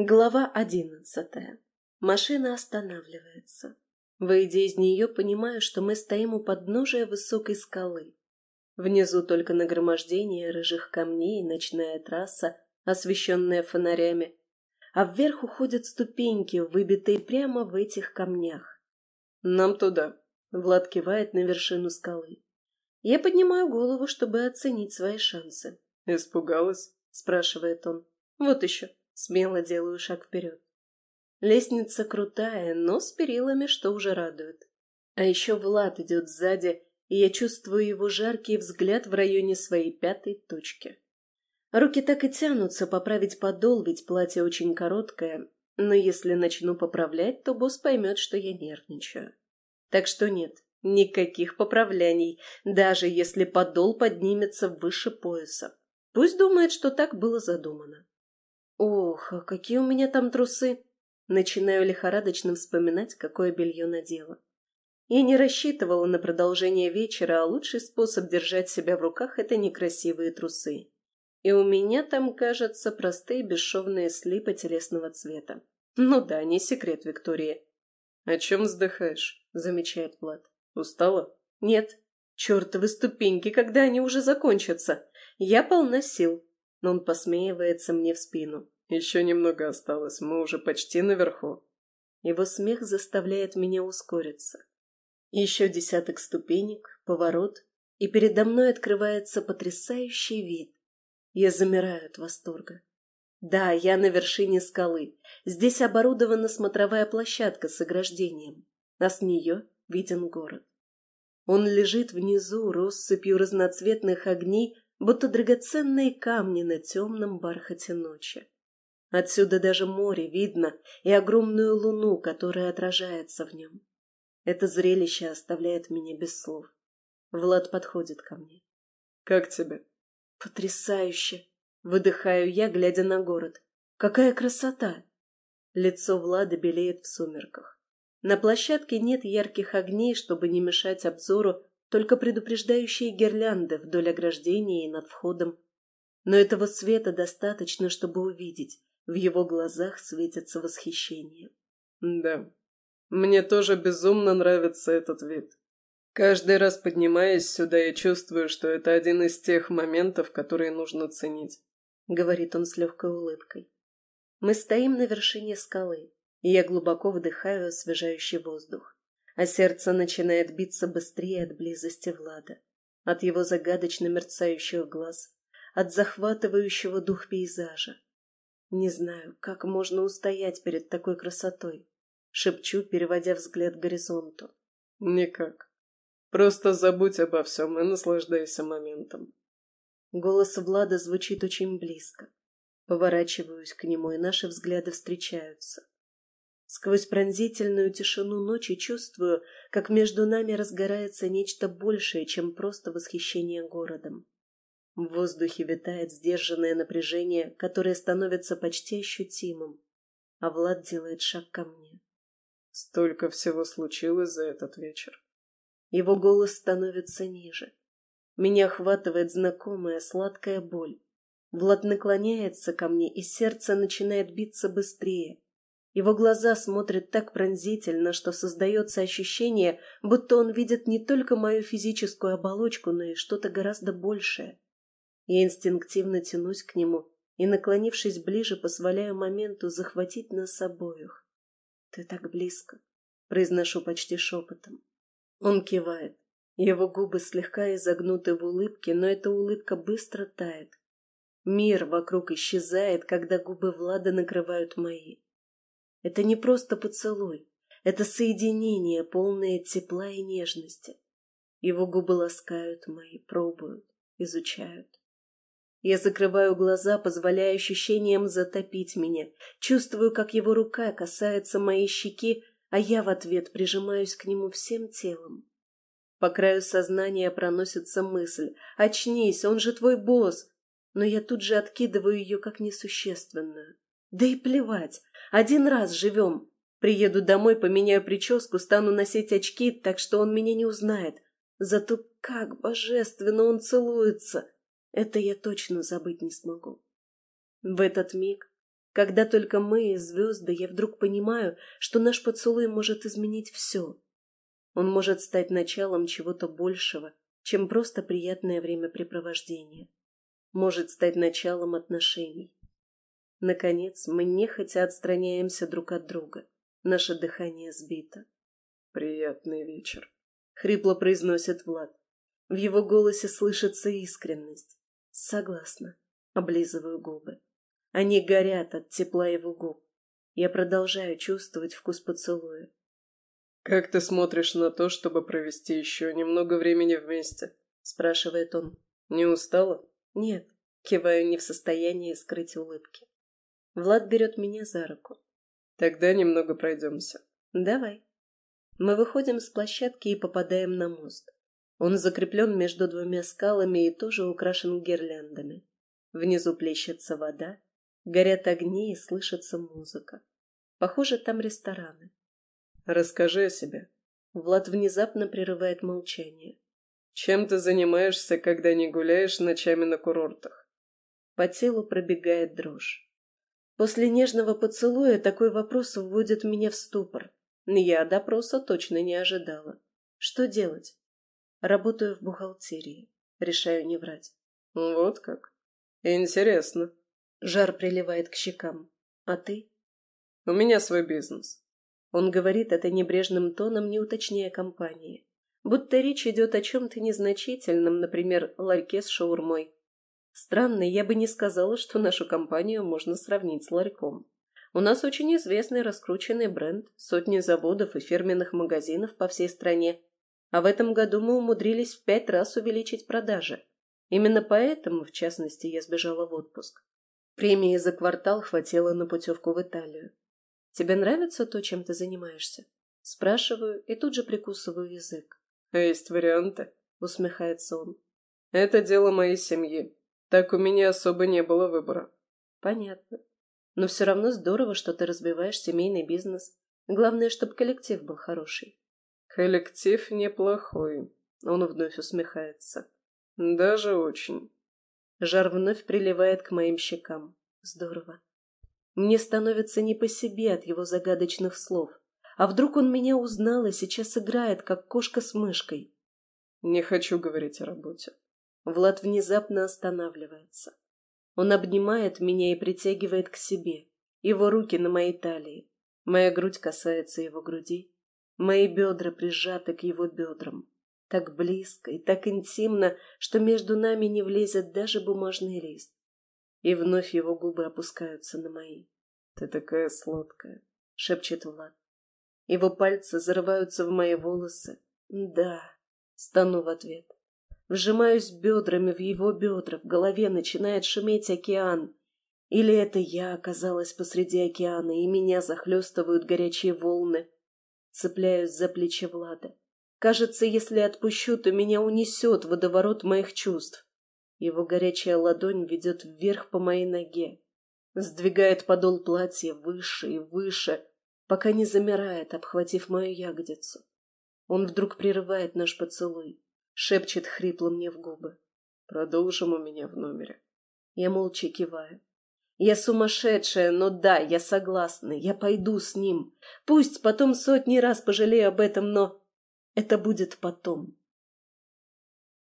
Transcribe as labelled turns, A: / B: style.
A: Глава одиннадцатая. Машина останавливается. Выйдя из нее, понимаю, что мы стоим у подножия высокой скалы. Внизу только нагромождение рыжих камней и ночная трасса, освещенная фонарями, а вверх уходят ступеньки, выбитые прямо в этих камнях. «Нам туда», — Влад кивает на вершину скалы. Я поднимаю голову, чтобы оценить свои шансы.
B: «Испугалась?»
A: — спрашивает он. «Вот еще». Смело делаю шаг вперед. Лестница крутая, но с перилами, что уже радует. А еще Влад идет сзади, и я чувствую его жаркий взгляд в районе своей пятой точки. Руки так и тянутся поправить подол, ведь платье очень короткое, но если начну поправлять, то босс поймет, что я нервничаю. Так что нет, никаких поправляний, даже если подол поднимется выше пояса. Пусть думает, что так было задумано. Ох, а какие у меня там трусы! Начинаю лихорадочно вспоминать, какое белье надела. Я не рассчитывала на продолжение вечера, а лучший способ держать себя в руках – это некрасивые трусы. И у меня там, кажется, простые бесшовные слипы телесного цвета. Ну да, не секрет, Виктория.
B: «О чем вздыхаешь?» – замечает Влад. «Устала?»
A: «Нет. Чертовы ступеньки, когда они уже закончатся? Я полна сил но он посмеивается мне в спину.
B: «Еще немного осталось, мы уже почти наверху».
A: Его смех заставляет меня ускориться. Еще десяток ступенек, поворот, и передо мной открывается потрясающий вид. Я замираю от восторга. Да, я на вершине скалы. Здесь оборудована смотровая площадка с ограждением, а с нее виден город. Он лежит внизу россыпью разноцветных огней будто драгоценные камни на темном бархате ночи. Отсюда даже море видно и огромную луну, которая отражается в нем. Это зрелище оставляет меня без слов. Влад подходит ко мне.
B: «Как тебе?»
A: «Потрясающе!» Выдыхаю я, глядя на город. «Какая красота!» Лицо Влада белеет в сумерках. На площадке нет ярких огней, чтобы не мешать обзору только предупреждающие гирлянды вдоль ограждения и над входом. Но этого света достаточно, чтобы увидеть. В его глазах светится восхищение.
B: Да, мне тоже безумно нравится этот вид. Каждый раз поднимаясь сюда, я чувствую, что это один из тех моментов, которые нужно ценить.
A: Говорит он с легкой улыбкой. Мы стоим на вершине скалы, и я глубоко вдыхаю освежающий воздух а сердце начинает биться быстрее от близости Влада, от его загадочно мерцающих глаз, от захватывающего дух пейзажа. Не знаю, как можно устоять перед такой красотой, шепчу, переводя взгляд к горизонту.
B: Никак. Просто забудь обо всем и наслаждайся моментом.
A: Голос Влада звучит очень близко. Поворачиваюсь к нему, и наши взгляды встречаются. Сквозь пронзительную тишину ночи чувствую, как между нами разгорается нечто большее, чем просто восхищение городом. В воздухе витает сдержанное напряжение, которое становится почти ощутимым, а Влад делает шаг ко мне.
B: Столько всего случилось за этот вечер.
A: Его голос становится ниже. Меня охватывает знакомая сладкая боль. Влад наклоняется ко мне, и сердце начинает биться быстрее. Его глаза смотрят так пронзительно, что создается ощущение, будто он видит не только мою физическую оболочку, но и что-то гораздо большее. Я инстинктивно тянусь к нему и, наклонившись ближе, позволяю моменту захватить нас обоих. «Ты так близко», — произношу почти шепотом. Он кивает. Его губы слегка изогнуты в улыбке, но эта улыбка быстро тает. Мир вокруг исчезает, когда губы Влада накрывают мои. Это не просто поцелуй, это соединение, полное тепла и нежности. Его губы ласкают мои, пробуют, изучают. Я закрываю глаза, позволяя ощущениям затопить меня, чувствую, как его рука касается моей щеки, а я в ответ прижимаюсь к нему всем телом. По краю сознания проносится мысль «Очнись, он же твой босс!» Но я тут же откидываю ее как несущественную. Да и плевать, один раз живем. Приеду домой, поменяю прическу, стану носить очки, так что он меня не узнает. Зато как божественно он целуется! Это я точно забыть не смогу. В этот миг, Когда только мы и звезды, я вдруг понимаю, что наш поцелуй может изменить все. Он может стать началом чего-то большего, чем просто приятное времяпрепровождение. Может стать началом отношений. Наконец, мы нехотя отстраняемся друг от друга. Наше дыхание сбито.
B: «Приятный вечер», —
A: хрипло произносит Влад. В его голосе слышится искренность. Согласна. Облизываю губы. Они горят от тепла его губ. Я продолжаю чувствовать вкус поцелуя.
B: «Как ты смотришь на то, чтобы провести еще немного времени вместе?» – спрашивает он. «Не устала?»
A: «Нет», – киваю не в состоянии скрыть улыбки. Влад берет меня за руку.
B: «Тогда немного пройдемся».
A: «Давай». Мы выходим с площадки и попадаем на мост. Он закреплен между двумя скалами и тоже украшен гирляндами. Внизу плещется вода, Горят огни и слышится музыка. Похоже, там рестораны.
B: Расскажи о себе.
A: Влад внезапно прерывает молчание.
B: Чем ты занимаешься, когда не гуляешь ночами на курортах?
A: По телу пробегает дрожь. После нежного поцелуя такой вопрос вводит меня в ступор. Я допроса точно не ожидала. Что делать? Работаю в бухгалтерии. Решаю не врать.
B: Вот как. Интересно.
A: Жар приливает к щекам. А ты?
B: У меня свой бизнес.
A: Он говорит это небрежным тоном, не уточняя компании. Будто речь идет о чем-то незначительном, например, ларьке с шаурмой. Странно, я бы не сказала, что нашу компанию можно сравнить с ларьком. У нас очень известный раскрученный бренд, сотни заводов и фирменных магазинов по всей стране. А в этом году мы умудрились в пять раз увеличить продажи. Именно поэтому, в частности, я сбежала в отпуск. Премии за квартал хватило на путевку в Италию. Тебе нравится то, чем ты занимаешься? Спрашиваю и тут же прикусываю язык.
B: Есть варианты?
A: Усмехается он.
B: Это дело моей семьи. Так у меня особо не было выбора.
A: Понятно. Но все равно здорово, что ты разбиваешь семейный бизнес. Главное, чтобы коллектив был хороший.
B: Коллектив неплохой. Он вновь усмехается. Даже очень.
A: Жар вновь приливает к моим щекам. Здорово. Мне становится не по себе от его загадочных слов. А вдруг он меня узнал и сейчас играет, как кошка с мышкой?
B: Не хочу говорить о работе.
A: Влад внезапно останавливается. Он обнимает меня и притягивает к себе. Его руки на моей талии. Моя грудь касается его груди. Мои бедра прижаты к его бедрам так близко и так интимно, что между нами не влезет даже бумажный лист. И вновь его губы опускаются на мои.
B: «Ты такая сладкая», —
A: шепчет Влад. Его пальцы зарываются в мои волосы. «Да», — стану в ответ. Вжимаюсь бедрами в его бедра, в голове начинает шуметь океан. Или это я оказалась посреди океана, и меня захлестывают горячие волны. Цепляюсь за плечи Влада. Кажется, если отпущу, то меня унесет водоворот моих чувств. Его горячая ладонь ведет вверх по моей ноге, сдвигает подол платья выше и выше, пока не замирает, обхватив мою ягодицу. Он вдруг прерывает наш поцелуй, шепчет хрипло мне в губы.
B: «Продолжим у меня в номере».
A: Я молча киваю. Я сумасшедшая, но да, я согласна, я пойду с ним. Пусть потом сотни раз пожалею об этом, но... Это будет потом.